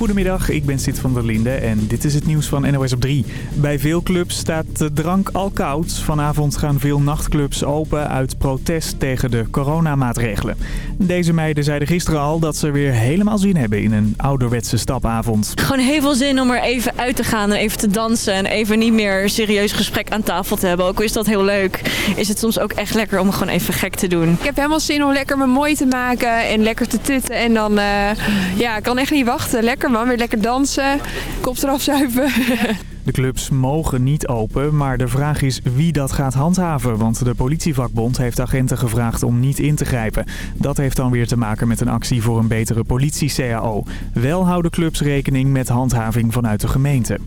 Goedemiddag, ik ben Sid van der Linde en dit is het nieuws van NOS op 3. Bij veel clubs staat de drank al koud. Vanavond gaan veel nachtclubs open uit protest tegen de coronamaatregelen. Deze meiden zeiden gisteren al dat ze weer helemaal zin hebben in een ouderwetse stapavond. Gewoon heel veel zin om er even uit te gaan en even te dansen en even niet meer serieus gesprek aan tafel te hebben. Ook al is dat heel leuk, is het soms ook echt lekker om gewoon even gek te doen. Ik heb helemaal zin om lekker me mooi te maken en lekker te tutten en dan, uh, ja, ik kan echt niet wachten. Lekker man, weer lekker dansen, kop eraf zuipen. De clubs mogen niet open, maar de vraag is wie dat gaat handhaven. Want de politievakbond heeft agenten gevraagd om niet in te grijpen. Dat heeft dan weer te maken met een actie voor een betere politie-CAO. Wel houden clubs rekening met handhaving vanuit de gemeente.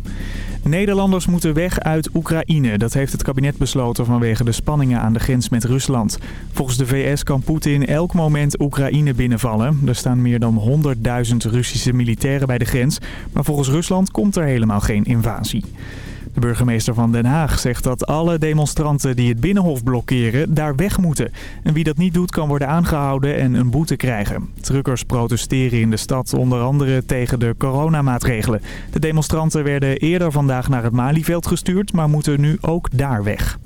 Nederlanders moeten weg uit Oekraïne. Dat heeft het kabinet besloten vanwege de spanningen aan de grens met Rusland. Volgens de VS kan Poetin elk moment Oekraïne binnenvallen. Er staan meer dan 100.000 Russische militairen bij de grens. Maar volgens Rusland komt er helemaal geen invasie. De burgemeester van Den Haag zegt dat alle demonstranten die het Binnenhof blokkeren daar weg moeten. En wie dat niet doet kan worden aangehouden en een boete krijgen. Truckers protesteren in de stad onder andere tegen de coronamaatregelen. De demonstranten werden eerder vandaag naar het Malieveld gestuurd, maar moeten nu ook daar weg.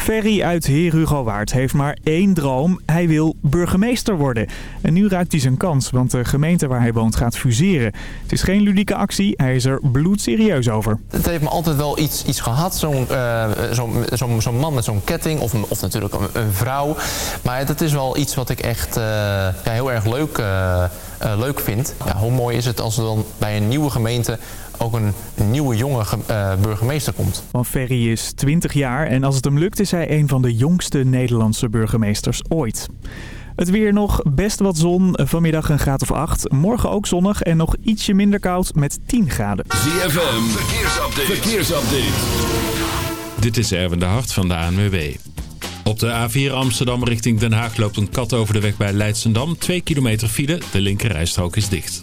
Ferry uit Heer heeft maar één droom. Hij wil burgemeester worden. En nu ruikt hij zijn kans, want de gemeente waar hij woont gaat fuseren. Het is geen ludieke actie, hij is er bloedserieus over. Het heeft me altijd wel iets, iets gehad, zo'n uh, zo man met zo'n ketting of, of natuurlijk een, vrouw. Maar dat is wel iets wat ik echt uh, ja, heel erg leuk, uh, leuk vind. Hoe mooi is het als er dan bij een nieuwe gemeente ook een nieuwe jonge uh, burgemeester komt. Van Ferry is 20 jaar en als het hem lukt is hij een van de jongste Nederlandse burgemeesters ooit. Het weer nog, best wat zon, vanmiddag een graad of 8. Morgen ook zonnig en nog ietsje minder koud met 10 graden. ZFM, verkeersupdate. verkeersupdate. Dit is Erwin de Hart van de ANWB. Op de A4 Amsterdam richting Den Haag loopt een kat over de weg bij Leidsendam. 2 kilometer file, de linkerrijstrook is dicht.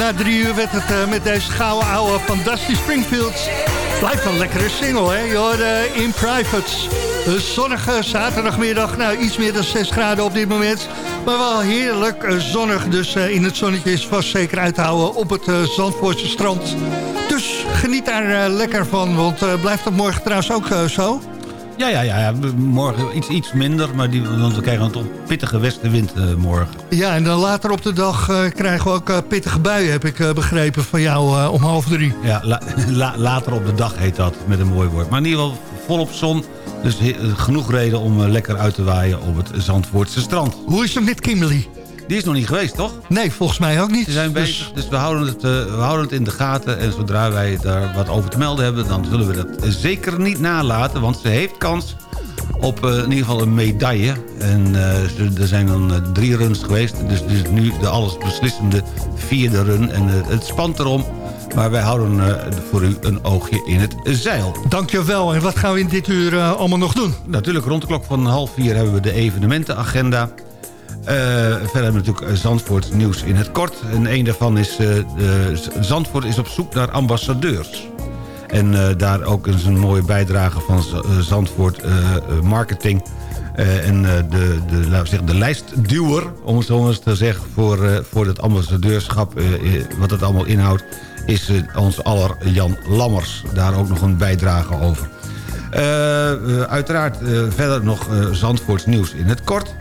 Na drie uur werd het uh, met deze gouden ouwe van Springfield. Blijft een lekkere single, hè? Je hoorde In Privates. Een zonnige zaterdagmiddag. Nou, iets meer dan 6 graden op dit moment. Maar wel heerlijk uh, zonnig. Dus in het zonnetje is vast zeker uit te houden op het Zandvoortse strand. Dus geniet daar lekker van. Want blijft dat morgen trouwens ook zo? Ja, ja, ja, morgen iets, iets minder, maar die, want we krijgen een toch pittige westenwind uh, morgen. Ja, en dan later op de dag uh, krijgen we ook uh, pittige buien, heb ik begrepen van jou om half drie. Ja, la, la, later op de dag heet dat, met een mooi woord. Maar in ieder geval volop zon, dus genoeg reden om lekker uit te waaien op het Zandvoortse strand. Hoe is het met Kimberly? Die is nog niet geweest, toch? Nee, volgens mij ook niet. Ze zijn bezig, dus, dus we, houden het, uh, we houden het in de gaten. En zodra wij daar wat over te melden hebben... dan zullen we dat zeker niet nalaten. Want ze heeft kans op uh, in ieder geval een medaille. En uh, er zijn dan drie runs geweest. Dus dit is nu de allesbeslissende vierde run. En het spant erom. Maar wij houden voor u een oogje in het zeil. Dankjewel. En wat gaan we in dit uur allemaal nog doen? Natuurlijk, rond de klok van half vier hebben we de evenementenagenda. Uh, verder hebben we natuurlijk Zandvoort nieuws in het kort. En een daarvan is... Uh, Zandvoort is op zoek naar ambassadeurs. En uh, daar ook eens een mooie bijdrage van Zandvoort Marketing... en de, de, laten zeggen, de lijstduwer, om het zo eens te zeggen... voor, voor het ambassadeurschap, wat het allemaal inhoudt... is ons aller Jan Lammers. Daar ook nog een bijdrage over. uiteraard verder nog Zandvoorts nieuws in het kort...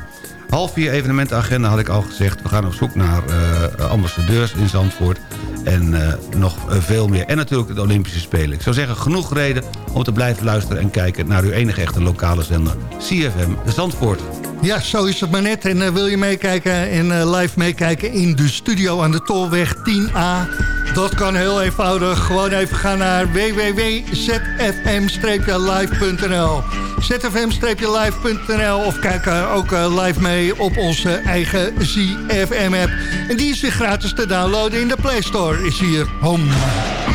Half vier evenementenagenda had ik al gezegd. We gaan op zoek naar uh, ambassadeurs in Zandvoort. En uh, nog veel meer. En natuurlijk de Olympische Spelen. Ik zou zeggen, genoeg reden om te blijven luisteren en kijken... naar uw enige echte lokale zender, CFM Zandvoort. Ja, zo is het maar net. En uh, wil je meekijken en uh, live meekijken in de studio aan de Tolweg 10A... Dat kan heel eenvoudig. Gewoon even gaan naar www.zfm-live.nl zfm-live.nl of kijk ook uh, live mee op onze eigen ZFM-app. En die is weer gratis te downloaden in de Play Store. Is hier home.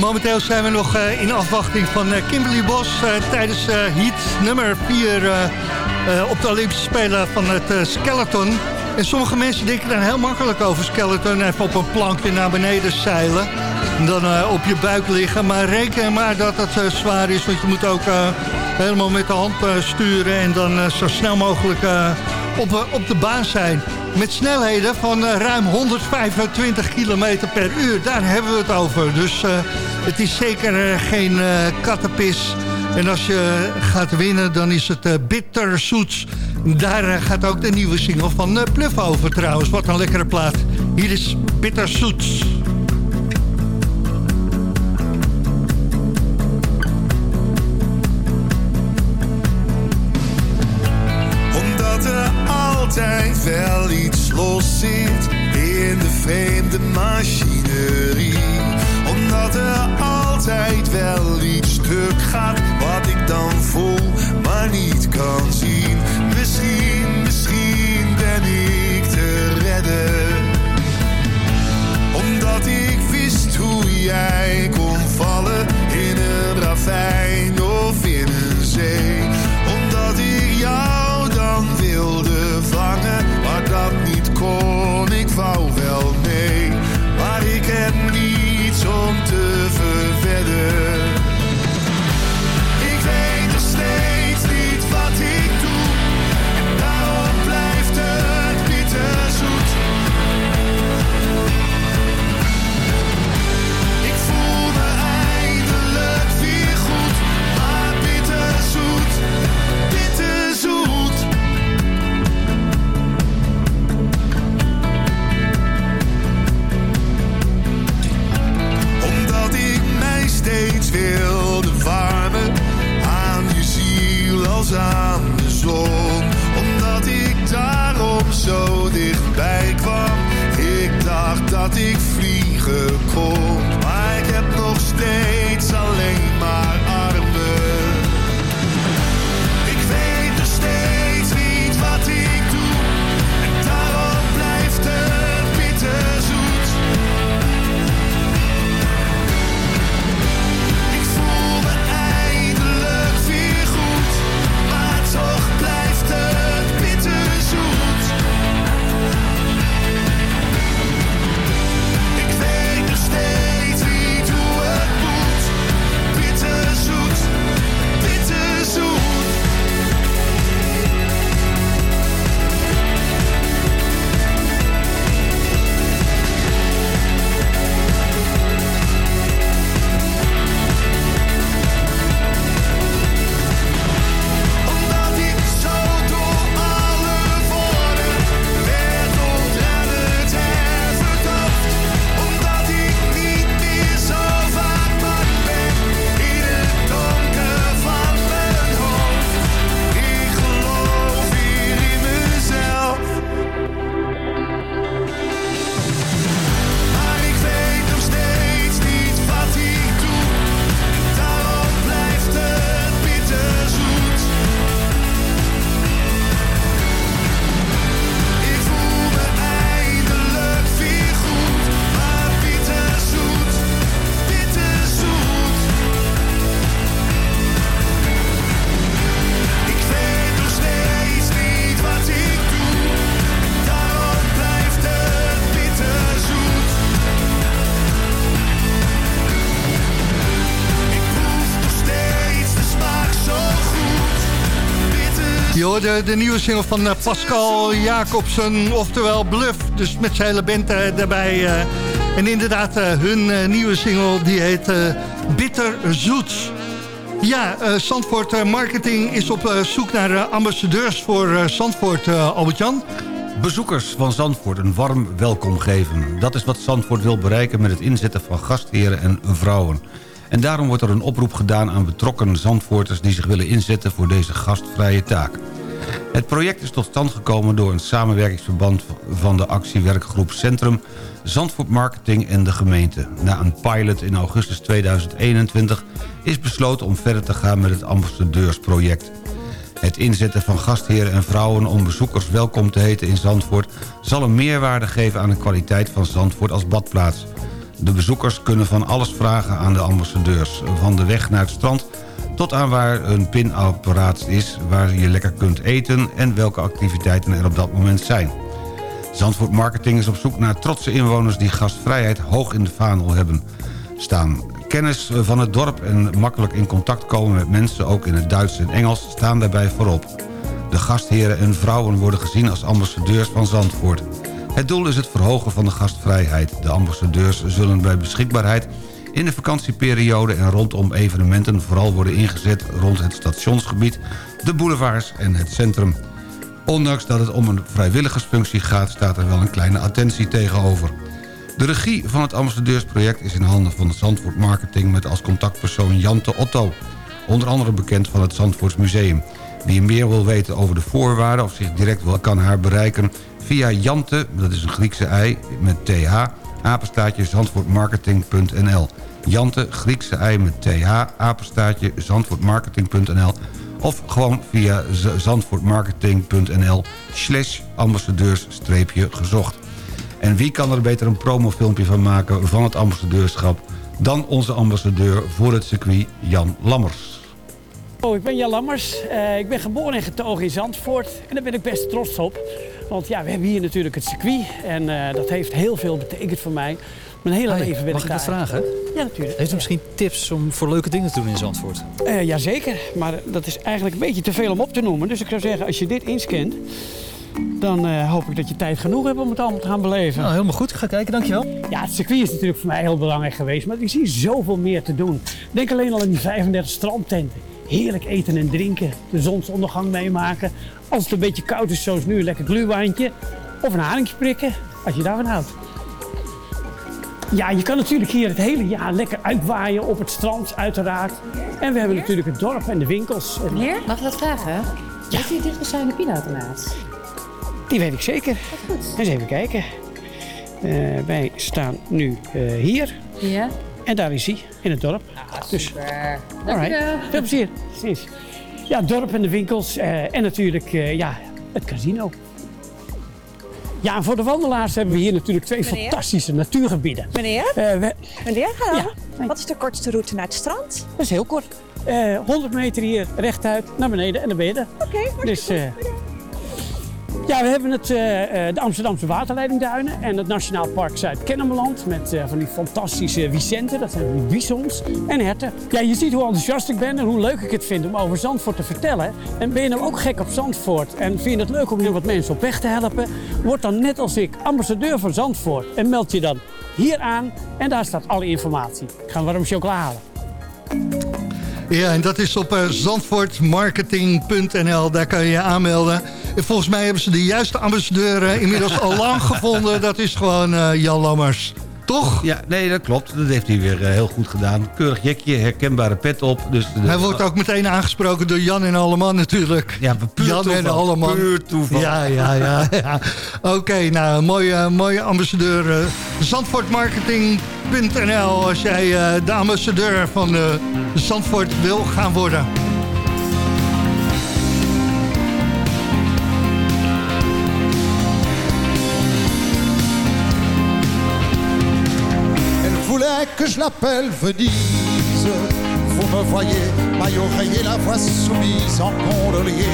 Momenteel zijn we nog eh, in afwachting van eh, Kimberly Bos eh, tijdens heat nummer 4 op de Olympische Spelen van het skeleton. En sommige mensen denken dan heel makkelijk over skeleton. Even op een plankje naar beneden zeilen. Dan eh, op je buik liggen. Maar reken maar dat het eh, zwaar is. Want je moet ook eh, helemaal met de hand sturen. En dan zo snel mogelijk op, op de baan zijn. Met snelheden van ruim 125 km per uur. Daar hebben we het over. Dus het is zeker geen kattenpis. En als je gaat winnen, dan is het uh, Bitter Soets. Daar gaat ook de nieuwe single van uh, over trouwens. Wat een lekkere plaat. Hier is Bitter wel iets los zit in de vreemde machinerie. Omdat er altijd wel iets stuk gaat wat ik dan voel, maar niet kan zien. Misschien, misschien ben ik te redden. Omdat ik wist hoe jij kon vallen in een ravijn of in een zee. Omdat ik jou dan maar dat niet kon. Ik wou wel mee, maar ik heb niets om te verwedden. Ik weet nog steeds de nieuwe single van eh, Pascal Jacobsen, oftewel Bluff. Dus met zijn hele band eh, daarbij. eh. en inderdaad, hun nieuwe single die heet Bitter Zoet. Ja, Zandvoort Marketing is op zoek naar ambassadeurs voor Zandvoort, Albert-Jan. Bezoekers van Zandvoort een warm welkom geven. Dat is wat Zandvoort wil bereiken met het inzetten van gastheren en vrouwen. En daarom wordt er een oproep gedaan aan betrokken Zandvoorters... die zich willen inzetten voor deze gastvrije taak. Het project is tot stand gekomen door een samenwerkingsverband van de actiewerkgroep Centrum... Zandvoort Marketing en de gemeente. Na een pilot in augustus 2021 is besloten om verder te gaan met het ambassadeursproject. Het inzetten van gastheren en vrouwen om bezoekers welkom te heten in Zandvoort... zal een meerwaarde geven aan de kwaliteit van Zandvoort als badplaats. De bezoekers kunnen van alles vragen aan de ambassadeurs. Van de weg naar het strand tot aan waar een pinapparaat is... waar je lekker kunt eten en welke activiteiten er op dat moment zijn. Zandvoort Marketing is op zoek naar trotse inwoners... die gastvrijheid hoog in de vaandel hebben staan. Kennis van het dorp en makkelijk in contact komen met mensen... ook in het Duits en Engels, staan daarbij voorop. De gastheren en vrouwen worden gezien als ambassadeurs van Zandvoort. Het doel is het verhogen van de gastvrijheid. De ambassadeurs zullen bij beschikbaarheid in de vakantieperiode en rondom evenementen vooral worden ingezet rond het stationsgebied, de boulevards en het centrum. Ondanks dat het om een vrijwilligersfunctie gaat, staat er wel een kleine attentie tegenover. De regie van het ambassadeursproject is in handen van het Zandvoort Marketing... met als contactpersoon Jante Otto, onder andere bekend van het Zandvoorts Museum. Wie meer wil weten over de voorwaarden of zich direct wel kan haar bereiken... via Jante, dat is een Griekse ei met th, apenstaatje zandvoortmarketing.nl. Jante, Griekse ei met th, apenstaatje zandvoortmarketing.nl of gewoon via zandvoortmarketing.nl slash ambassadeurs-gezocht. En wie kan er beter een promofilmpje van maken van het ambassadeurschap... dan onze ambassadeur voor het circuit, Jan Lammers. Oh, ik ben Jan Lammers. Eh, ik ben geboren en getogen in Zandvoort. En daar ben ik best trots op. Want ja, we hebben hier natuurlijk het circuit. En eh, dat heeft heel veel betekend voor mij. Mijn hele leven ben mag ik ik wat daar. vragen? Ja, natuurlijk. Heeft u misschien tips om voor leuke dingen te doen in Zandvoort? Eh, jazeker, maar dat is eigenlijk een beetje te veel om op te noemen. Dus ik zou zeggen, als je dit inscant, dan eh, hoop ik dat je tijd genoeg hebt om het allemaal te gaan beleven. Nou, helemaal goed. Ik ga kijken, dankjewel. Ja, het circuit is natuurlijk voor mij heel belangrijk geweest, maar ik zie zoveel meer te doen. Denk alleen al aan die 35 strandtenten. Heerlijk eten en drinken, de zonsondergang meemaken. Als het een beetje koud is zoals nu, een lekker gluwijntje. Of een haringje prikken, als je daarvan houdt. Ja, je kan natuurlijk hier het hele jaar lekker uitwaaien op het strand, uiteraard. En we hebben natuurlijk het dorp en de winkels. En Meneer, mag ik dat vragen? Weet u dichtbijzijnde pinautomaat? Die weet ik zeker. Eens even kijken. Eh, wij staan nu eh, hier. Ja. En daar is hij, in het dorp. dus, Super. alright. Dankjewel. Veel plezier. Precies. Ja, het dorp en de winkels. eh, en natuurlijk eh, ja, het casino. Ja, en voor de wandelaars hebben we hier natuurlijk twee Meneer? fantastische natuurgebieden. Meneer? Eh, we- Meneer, hallo. Wat is de kortste route naar het strand? dat is heel kort. Eh 100 meter hier rechtuit naar beneden en dan ben je er. Oké, Dus, eh, ja, we hebben het, eh, eh, de Amsterdamse waterleidingduinen en het Nationaal Park Zuid-Kennemerland met eh, van die fantastische Vicenten, dat zijn die bisons en herten. Ja, je ziet hoe enthousiast ik ben en hoe leuk ik het vind om over Zandvoort te vertellen. En ben je nou ook gek op Zandvoort en vind je het leuk om hier wat mensen op weg te helpen? Word dan net als ik ambassadeur van Zandvoort en meld je dan hier aan en daar staat alle informatie. Ik ga warm chocola halen. Ja, en dat is op zandvoortmarketing.nl. Daar kan je je aanmelden. En volgens mij hebben ze de juiste ambassadeur inmiddels al lang gevonden. Dat is gewoon eh, Jan Lammers. Toch? Ja, nee, dat klopt. Dat heeft hij weer eh, heel goed gedaan. Keurig jekje, herkenbare pet op. Dus de- Hij wordt ook meteen aangesproken door Jan en Alleman natuurlijk. Ja, puur Jan en toeval. Alleman. Puur toeval. Ja, ja, ja. ja. Oké, nou, mooie, mooie ambassadeur. eh, Zandvoortmarketing.nl als jij de ambassadeur van Zandvoort wil gaan worden. Que je l'appelle Venise. Vous me voyez, maillot rayé, la voix soumise en gondolier.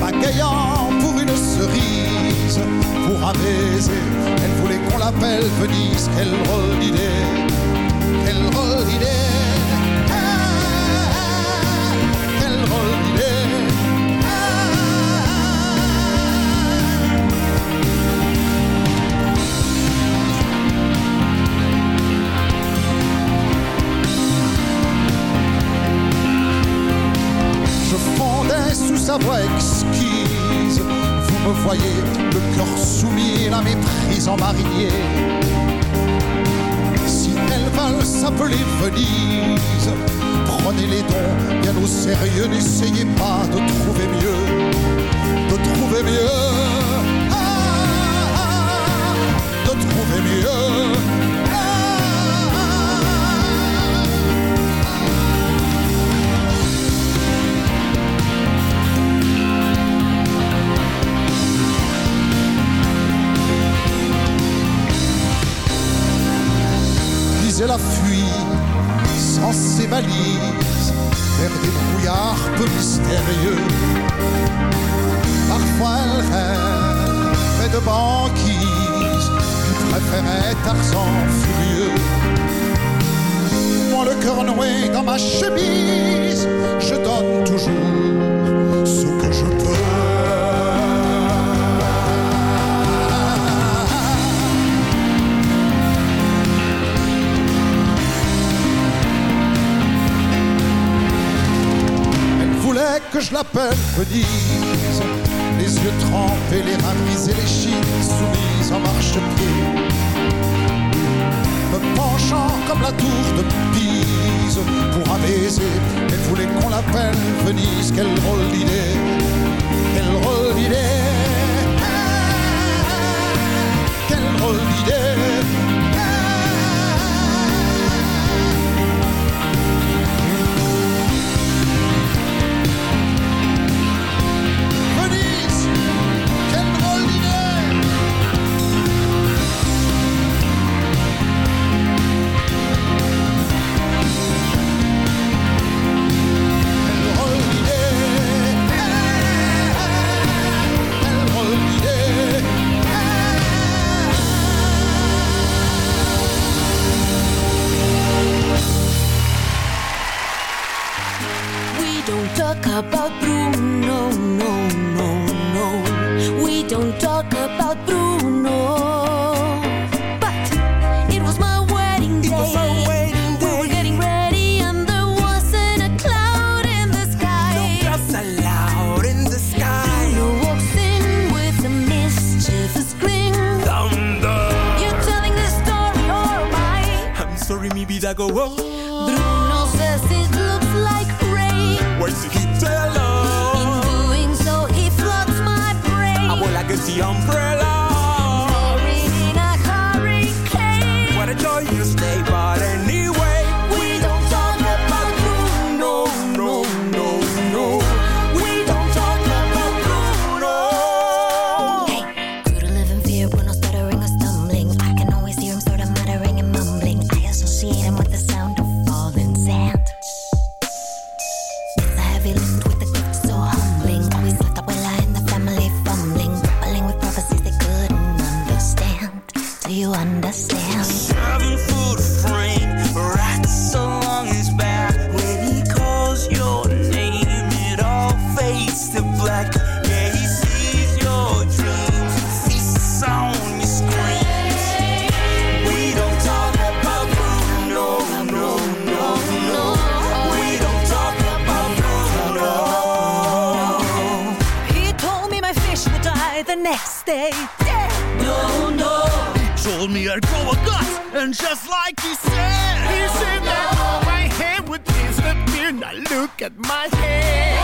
Pagayant pour une cerise, pour un baiser. Elle voulait qu'on l'appelle Venise. Quelle drôle d'idée, quelle drôle d'idée. Voix exquise. Vous me voyez, le cœur soumis, la méprise en marinier. Si elles veulent s'appeler Venise, prenez les dons bien au sérieux, n'essayez pas de trouver mieux, de trouver mieux, Ah, ah, de trouver mieux. Vers des brouillards peu mystérieux. Parfois elle rêvait de banquise, puis préférait Tarzan furieux. Moi le cœur noué dans ma chemise, je donne toujours je l'appelle Venise Les yeux trempés, les reins brisés, les chines soumises en marchepied. Me penchant comme la tour de Pise Pour un baiser, elle voulait qu'on l'appelle Venise Quelle drôle d'idée, quelle drôle d'idée. Quelle drôle d'idée the next day. Dead. No, no. told me I'd grow a gut, and just like he said, he said that my hair would disappear. Now look at my hair.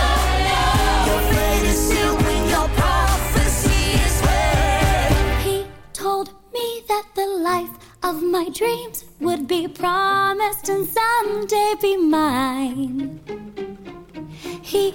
Your fate is sealed when your prophecy is read. He told me that the life of my dreams would be promised and someday be mine. He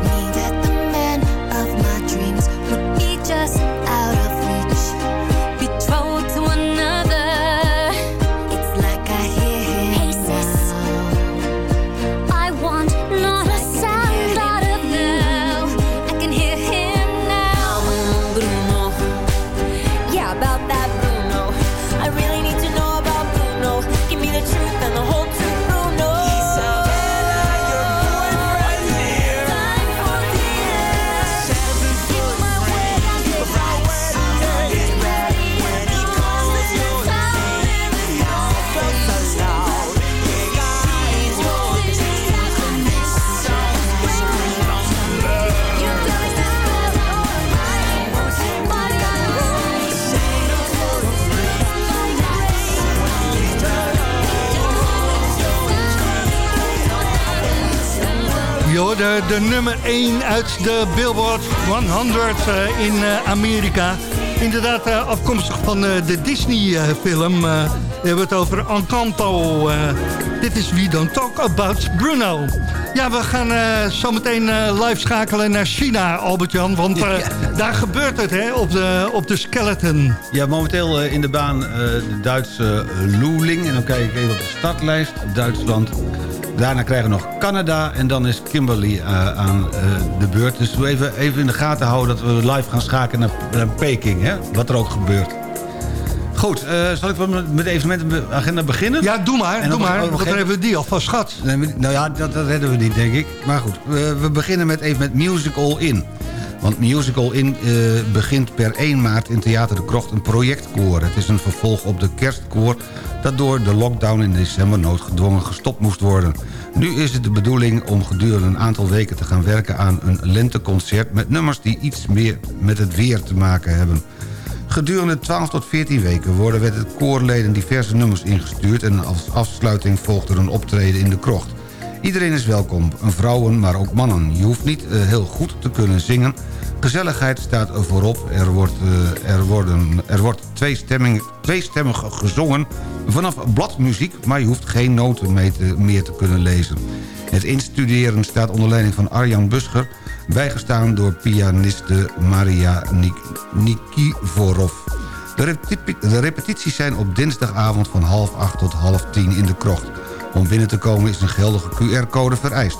Hoorde de nummer 1 uit de Billboard 100 eh, in eh, Amerika. Inderdaad uh, afkomstig van uh, de Disney-film. Uh, we hebben het over Encanto. dit is We Don't Talk About Bruno. Ja, we gaan zometeen live schakelen naar China, Albert-Jan. Want ja. daar gebeurt het, hè, op de, op de skeleton. Ja, momenteel in de baan de Duitse Loeling. En dan kijk ik even op de startlijst. Duitsland... Daarna krijgen we nog Canada en dan is Kimberly uh, aan uh, de beurt. Dus we even, even in de gaten houden dat we live gaan schakelen naar, naar Peking. Hè? Wat er ook gebeurt. Goed, uh, zal ik met de evenementenagenda beginnen? Ja, doe maar. doe maar. Want dan hebben we die alvast schat. Nee, nou ja, dat, dat redden we niet, denk ik. Maar goed, we, we beginnen met even met Musical In. Want Musical In begint per 1 maart in Theater de Krocht een projectkoor. Het is een vervolg op de kerstkoor dat door de lockdown in december noodgedwongen gestopt moest worden. Nu is het de bedoeling om gedurende een aantal weken te gaan werken aan een lenteconcert... met nummers die iets meer met het weer te maken hebben. Gedurende 12 tot 14 weken worden met het koorleden diverse nummers ingestuurd... en als afsluiting volgt er een optreden in de krocht. Iedereen is welkom, vrouwen, maar ook mannen. Je hoeft niet uh, heel goed te kunnen zingen... Gezelligheid staat voorop. Er wordt, uh, er worden, er wordt tweestemmig, tweestemmig gezongen vanaf bladmuziek... maar je hoeft geen noten mee te, meer te kunnen lezen. Het instuderen staat onder leiding van Arjan Buscher... bijgestaan door pianiste Maria Nik repeti de repetities zijn op dinsdagavond van half acht tot half tien in de krocht. Om binnen te komen is een geldige QR-code vereist.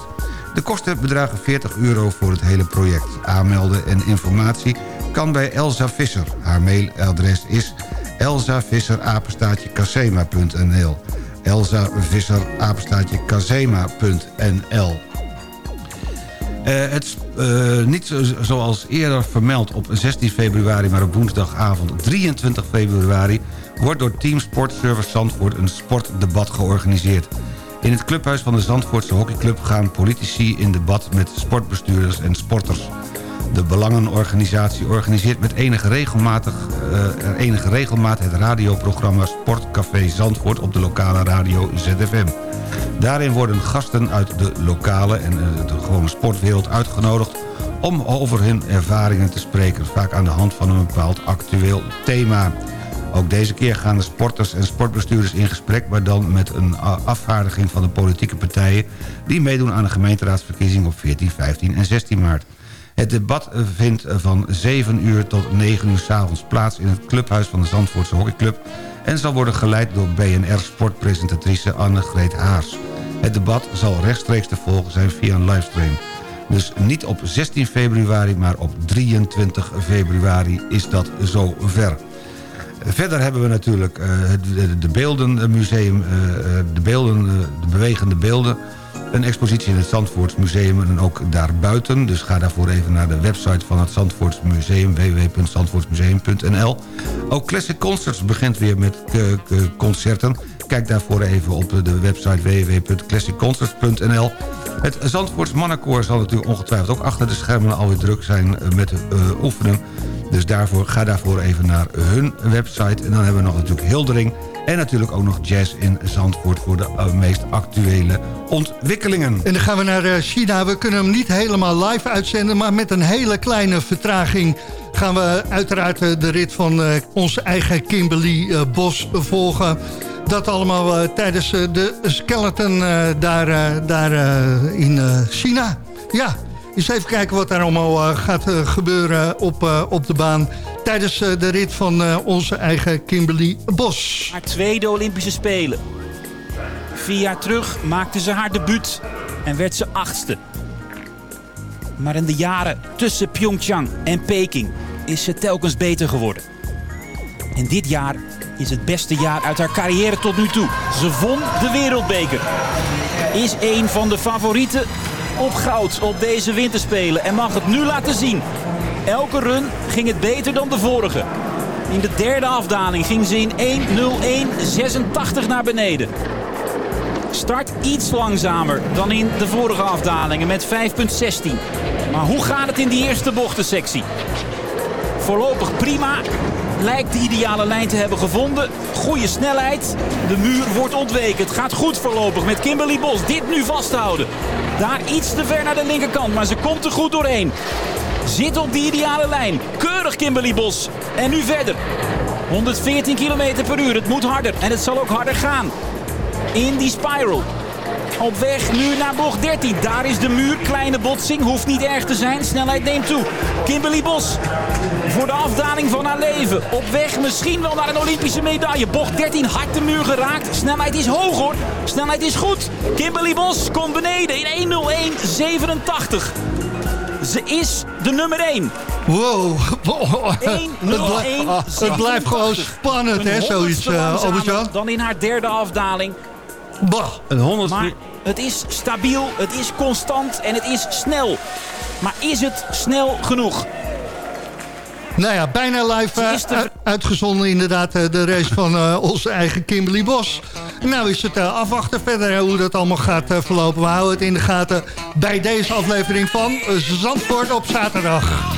De kosten bedragen 40 euro voor het hele project. Aanmelden en informatie kan bij Elsa Visser. Haar mailadres is elsavisser-casema.nl Elsa Visser-casema.nl uh, het, uh, niet zoals eerder vermeld op 16 februari... maar op woensdagavond 23 februari... wordt door Team Sportservice Zandvoort een sportdebat georganiseerd. In het clubhuis van de Zandvoortse hockeyclub gaan politici in debat met sportbestuurders en sporters. De Belangenorganisatie organiseert met enige, regelmatig, uh, enige regelmaat het radioprogramma Sportcafé Zandvoort op de lokale radio ZFM. Daarin worden gasten uit de lokale en uh, de gewone sportwereld uitgenodigd om over hun ervaringen te spreken, vaak aan de hand van een bepaald actueel thema. Ook deze keer gaan de sporters en sportbestuurders in gesprek... maar dan met een afvaardiging van de politieke partijen... die meedoen aan de gemeenteraadsverkiezing op 14, 15 en 16 maart. Het debat vindt van 7 uur tot 9 uur s'avonds plaats... in het clubhuis van de Zandvoortse Hockeyclub... en zal worden geleid door BNR-sportpresentatrice Anne-Greet Haars. Het debat zal rechtstreeks te volgen zijn via een livestream. Dus niet op 16 februari, maar op 23 februari is dat zover. Verder hebben we natuurlijk uh, de, de Beeldenmuseum, de, beelden, uh, de bewegende beelden. Een expositie in het Zandvoortsmuseum en ook daarbuiten. Dus ga daarvoor even naar de website van het Zandvoortsmuseum... www.zandvoortsmuseum.nl Ook Classic Concerts begint weer met concerten. Kijk daarvoor even op de website www.classicconcerts.nl Het Zandvoorts Mannenkoor zal natuurlijk ongetwijfeld ook achter de schermen alweer druk zijn met oefenen. Dus daarvoor, ga daarvoor even naar hun website. En dan hebben we nog natuurlijk Hildering. En natuurlijk ook nog jazz in Zandvoort voor de uh, meest actuele ontwikkelingen. En dan gaan we naar uh, China. We kunnen hem niet helemaal live uitzenden... maar met een hele kleine vertraging gaan we uiteraard uh, de rit van onze eigen Kimberly Bos volgen. Dat allemaal tijdens de skeleton daar, daar in China. Ja, eens even kijken wat daar allemaal gaat gebeuren op, op de baan... tijdens de rit van onze eigen Kimberly Bos. Haar tweede Olympische Spelen. Vier jaar terug maakte ze haar debuut en werd ze achtste. Maar in de jaren tussen Pyeongchang en Peking is ze telkens beter geworden. En dit jaar is het beste jaar uit haar carrière tot nu toe. Ze won de wereldbeker. Is een van de favorieten op goud op deze winterspelen en mag het nu laten zien. Elke run ging het beter dan de vorige. In de derde afdaling ging ze in 1.01.86 naar beneden. Start iets langzamer dan in de vorige afdalingen met 5.16. Maar hoe gaat het in die eerste bochtensectie? Voorlopig prima. Lijkt de ideale lijn te hebben gevonden. Goede snelheid. De muur wordt ontweken. Het gaat goed voorlopig met Kimberly Bos. Dit nu vasthouden. Daar iets te ver naar de linkerkant, maar ze komt er goed doorheen. Zit op die ideale lijn. Keurig Kimberly Bos. En nu verder. 114 km per uur. Het moet harder. En het zal ook harder gaan. In die spiral. Op weg nu naar bocht 13. Daar is de muur. Kleine botsing. Hoeft niet erg te zijn. Snelheid neemt toe. Kimberly Bos. Voor de afdaling van haar leven. Op weg misschien wel naar een Olympische medaille. Bocht 13. Hard de muur geraakt. Snelheid is hoog hoor. Snelheid is goed. Kimberly Bos komt beneden in 1.01.87. Ze is de nummer 1. Wow. het, 1-0-1, blij- het blijft gewoon spannend, hè, zoiets, Albert-Jan. Dan in haar derde afdaling. Bah. Een 100 Maar het is stabiel, het is constant en het is snel. Maar is het snel genoeg? Nou ja, bijna live eh, uit- uitgezonden inderdaad eh, de race van eh, onze eigen Kimberly Bos. Nou is het afwachten verder hoe dat allemaal gaat verlopen. We houden het in de gaten bij deze aflevering van Zandvoort op zaterdag.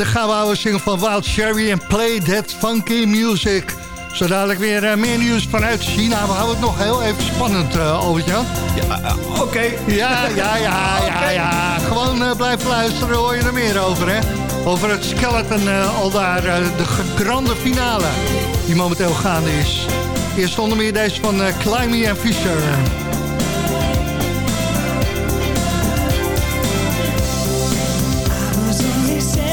De gouden oude single van Wild Cherry en Play That Funky Music. Zo dadelijk weer eh, meer nieuws vanuit China. We houden het nog heel even spannend, eh Albert-Jan. Ja, oké. Ja, ja, ja, ja, ja. Gewoon eh, blijven luisteren, hoor je er meer over, hè? Over het skeleton eh, al daar, eh, de grande finale die momenteel gaande is. Eerst onder meer deze van eh Climby en Fisher. I was only 17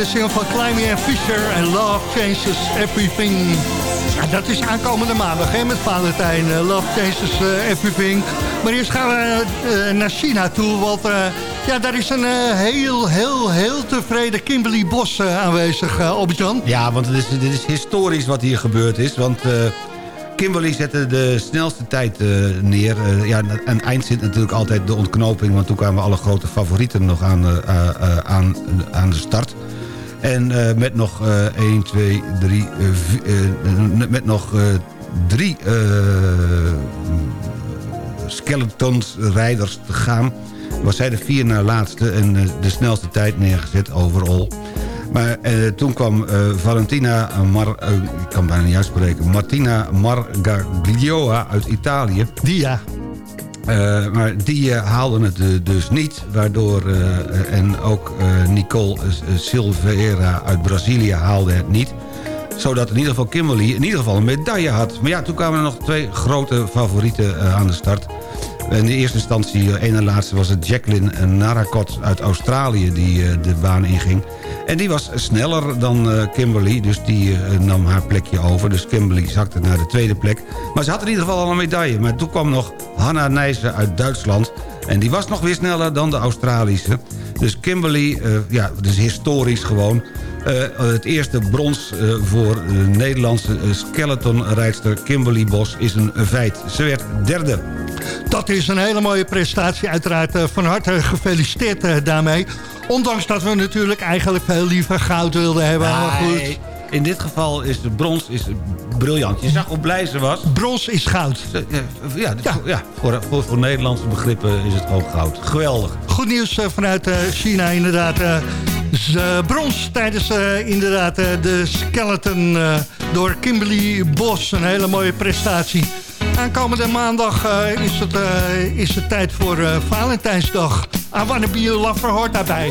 de single van Climby and Fisher en Love Changes Everything. Dat is aankomende maandag hè, met Valentijn. eh, Love Changes eh, Everything. Maar eerst gaan we eh, naar China toe, want ja, daar is een heel, heel, heel tevreden Kimberly Bos aanwezig, uh, Albert-Jan. Ja, want dit is, dit is historisch wat hier gebeurd is. Want Kimberly zette de snelste tijd neer. Eh, ja, een eind zit natuurlijk altijd de ontknoping... want toen kwamen alle grote favorieten nog aan, aan, aan de start. En eh, met nog eh 1, 2, 3... eh, vi- eh, met nog eh, drie eh, skeletons rijders te gaan... was zij de vier na laatste en de snelste tijd neergezet overal. Maar eh, toen kwam eh, Valentina Mar... kan bijna niet uitspreken. Martina Margaglioa uit Italië. Die. Maar die eh, haalden het eh, dus niet. Waardoor... eh, en ook eh, Nicole eh, Silveira uit Brazilië haalde het niet zodat in ieder geval Kimberly in ieder geval een medaille had. Maar ja, toen kwamen er nog twee grote favorieten eh, aan de start. In de eerste instantie, eh, één en laatste, was het Jacqueline Narakot uit Australië... die eh, de baan inging. En die was sneller dan eh, Kimberly, dus die eh, nam haar plekje over. Dus Kimberly zakte naar de tweede plek. Maar ze had in ieder geval al een medaille. Maar toen kwam nog Hanna Nijssen uit Duitsland... En die was nog weer sneller dan de Australische. Dus Kimberly, eh, ja, dus historisch gewoon... eh, het eerste brons eh, voor de Nederlandse eh, skeletonrijdster Kimberly Bos is een feit. Ze werd derde. Dat is een hele mooie prestatie. Uiteraard van harte gefeliciteerd daarmee. Ondanks dat we natuurlijk eigenlijk veel liever goud wilden hebben. maar goed. Nee, in dit geval is de brons is briljant. Je zag hoe blij ze was. Brons is goud. Ja, ja, ja. voor, voor, voor Nederlandse begrippen is het gewoon goud. Geweldig. Goed nieuws vanuit China inderdaad. Eh, z- eh, brons tijdens eh, inderdaad eh, de skeleton door Kimberly Bos. Een hele mooie prestatie. Aankomende maandag is, het, is het tijd voor Valentijnsdag. I Wanna Be Your hoort daarbij.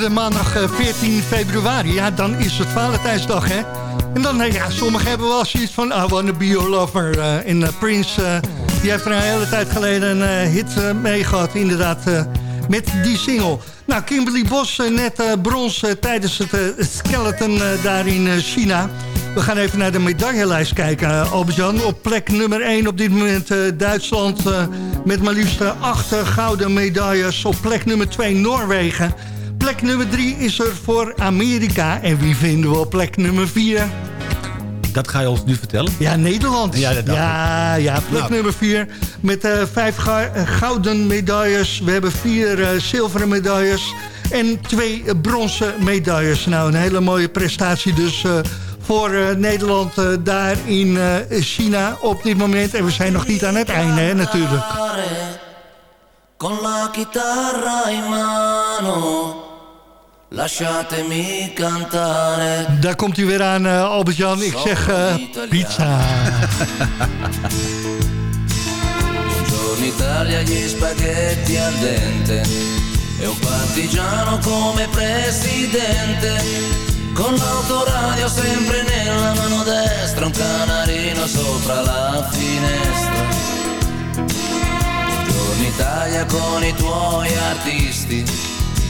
Aankomende maandag eh, 14 februari, ja, dan is het Valentijnsdag, hè? En dan, eh, ja, sommigen hebben wel zoiets van, I wanna be your lover. eh, en eh, Prince, eh, die heeft er een hele tijd geleden een eh, hit eh, mee gehad, inderdaad, eh, met die single. Nou, Kimberly Bos, eh, net eh, brons eh, tijdens het eh, skeleton eh, daar in eh, China. We gaan even naar de medaillelijst kijken, uh, Albert-Jan. Op plek nummer 1 op dit moment eh, Duitsland eh, met maar liefst eh, acht eh, gouden medailles. Op plek nummer 2 Noorwegen. Plek nummer 3 is er voor Amerika. En wie vinden we op plek nummer 4? Dat ga je ons nu vertellen? Ja, Nederland. Ja, dat ja, ja, plek Nou. nummer 4 met eh, vijf eh, gouden medailles. We hebben vier eh, zilveren medailles en twee bronzen medailles. Nou, een hele mooie prestatie dus eh, voor eh, Nederland eh, daar in eh, China op dit moment. En we zijn nog niet aan het einde, hè, natuurlijk. Con la chitarra in mano, lasciatemi cantare. Daar komt hij weer aan, eh, Albert-Jan. Ik zeg eh, pizza. Buongiorno Italia, gli spaghetti al dente. E un partigiano come presidente. Con l'autoradio sempre nella mano destra, un canarino sopra la finestra. Buongiorno Italia con i tuoi artisti.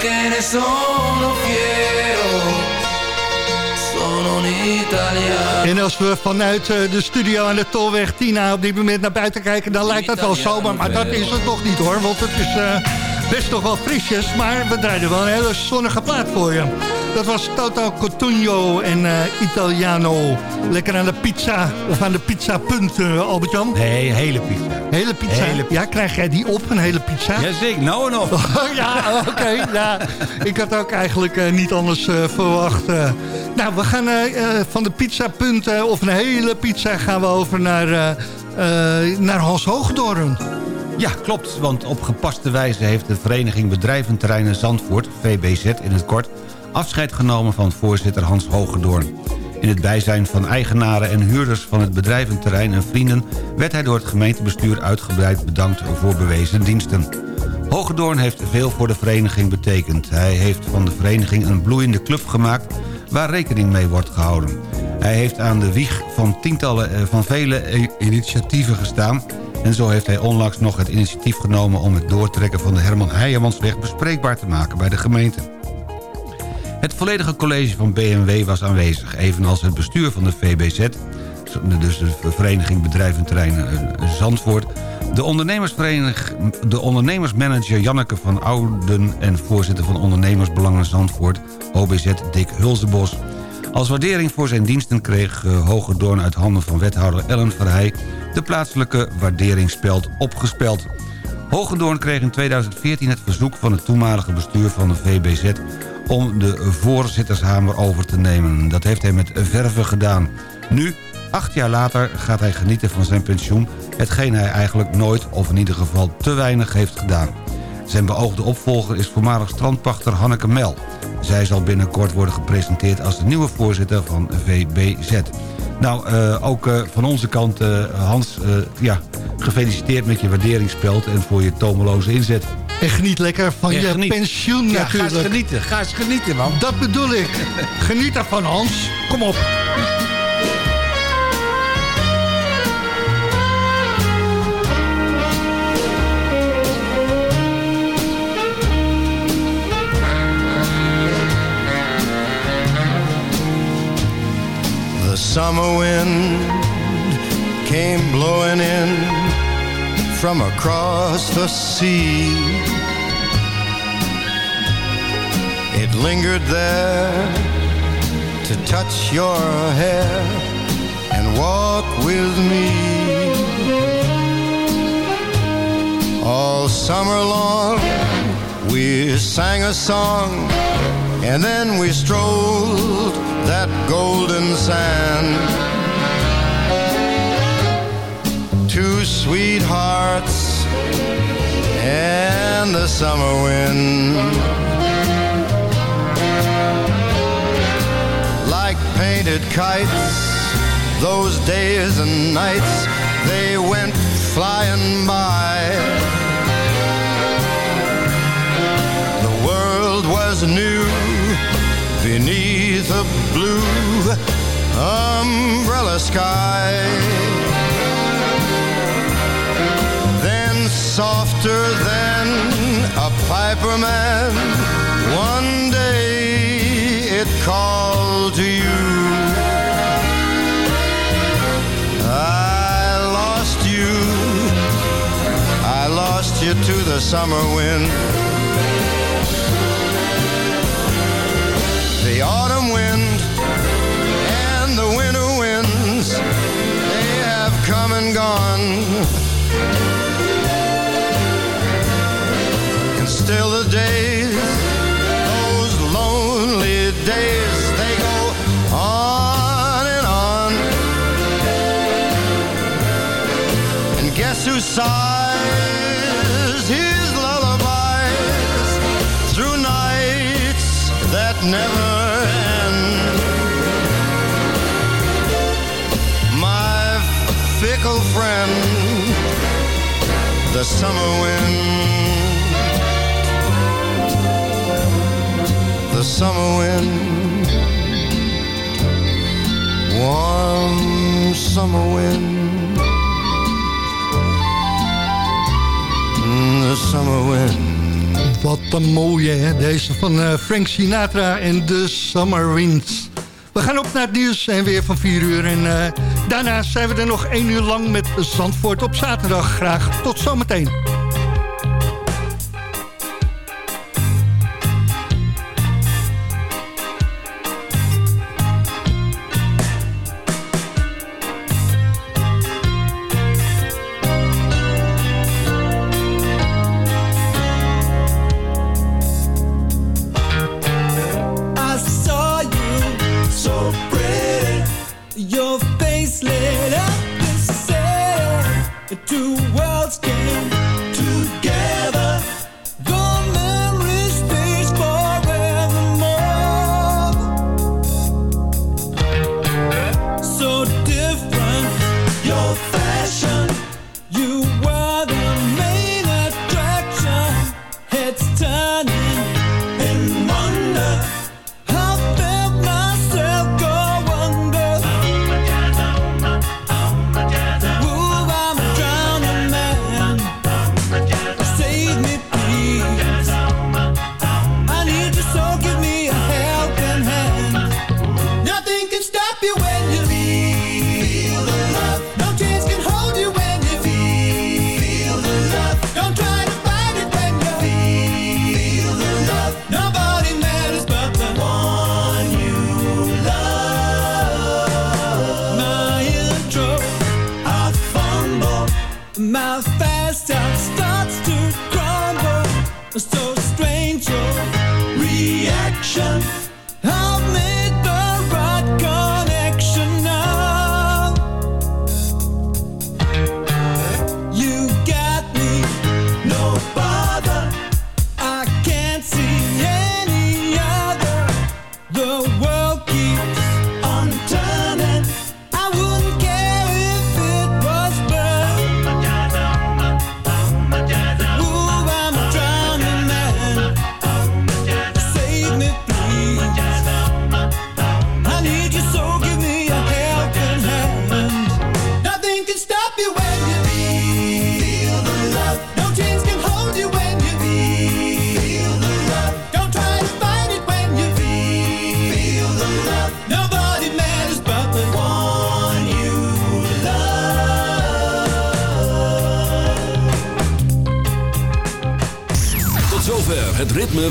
Perché ne sono fiero. En als we vanuit eh, de studio aan de Tolweg Tina op dit moment naar buiten kijken... dan lijkt dat wel zomer, maar dat is het toch niet hoor. Want het is eh, best nog wel frisjes, maar we draaiden wel een hele zonnige plaat voor je. Dat was Toto Cotugno en eh, Italiano. Lekker aan de pizza, of aan de pizza punt, eh, Albert-Jan. Nee, hele pizza. Hele pizza? Hele Ja, krijg jij die op, een hele pizza? Jazeker, nou en op. ja, oké. ja. Ik had ook eigenlijk eh, niet anders verwacht. nou, we gaan van de pizzapunt of een hele pizza gaan we over naar, naar Hans Hoogdoorn. Ja, klopt, want op gepaste wijze heeft de Vereniging Bedrijventerreinen Zandvoort, VBZ in het kort, afscheid genomen van voorzitter Hans Hogedoorn. In het bijzijn van eigenaren en huurders van het bedrijventerrein en vrienden... werd hij door het gemeentebestuur uitgebreid bedankt voor bewezen diensten. Hogedoorn heeft veel voor de vereniging betekend. Hij heeft van de vereniging een bloeiende club gemaakt waar rekening mee wordt gehouden. Hij heeft aan de wieg van tientallen eh, van vele initiatieven gestaan... en zo heeft hij onlangs nog het initiatief genomen... om het doortrekken van de Herman Heijermansweg bespreekbaar te maken bij de gemeente. Het volledige college van BMW was aanwezig, evenals het bestuur van de VBZ... dus de Vereniging Bedrijventerreinen eh, Zandvoort... De, ondernemersverenig, de ondernemersmanager Janneke van Ouden... en voorzitter van Ondernemersbelangen Zandvoort, OBZ Dick Hulsebos. Als waardering voor zijn diensten kreeg uh, Hogedoorn uit handen van wethouder Ellen Verheij... de plaatselijke waarderingsspeld opgespeld. Hogendoorn kreeg in 2014 het verzoek van het toenmalige bestuur van de VBZ... om de voorzittershamer over te nemen. Dat heeft hij met verve gedaan. Nu, acht jaar later, gaat hij genieten van zijn pensioen... hetgeen hij eigenlijk nooit, of in ieder geval te weinig, heeft gedaan. Zijn beoogde opvolger is voormalig strandpachter Hanneke Mel. Zij zal binnenkort worden gepresenteerd als de nieuwe voorzitter van VBZ. Nou, uh, ook uh, van onze kant, uh, Hans, ja, gefeliciteerd met je waarderingsspeld... en voor je tomeloze inzet. En geniet lekker van je geniet. pensioen Ja, natuurlijk. ga eens genieten, ga eens genieten, man. Dat bedoel ik. Geniet ervan, Hans. Kom op. summer wind came blowing in from across the sea. It lingered there to touch your hair and walk with me. All summer long we sang a song and then we strolled that golden sand. Two sweethearts and the summer wind. Like painted kites, those days and nights, they went flying by. The world was new a blue umbrella sky. Then softer than a piper man, one day it called to you. I lost you, I lost you to the summer wind. Still the days, those lonely days, they go on and on. And guess who sighs his lullabies through nights that never end? My fickle friend, the summer wind. Summer wind, warm summer wind, Mm, the summer wind. Wat een mooie, hè? Deze van eh, Frank Sinatra en de Summer Winds. We gaan op naar het nieuws en weer van 4 uur. En eh, daarna zijn we er nog 1 uur lang met Zandvoort op zaterdag. Graag tot zometeen.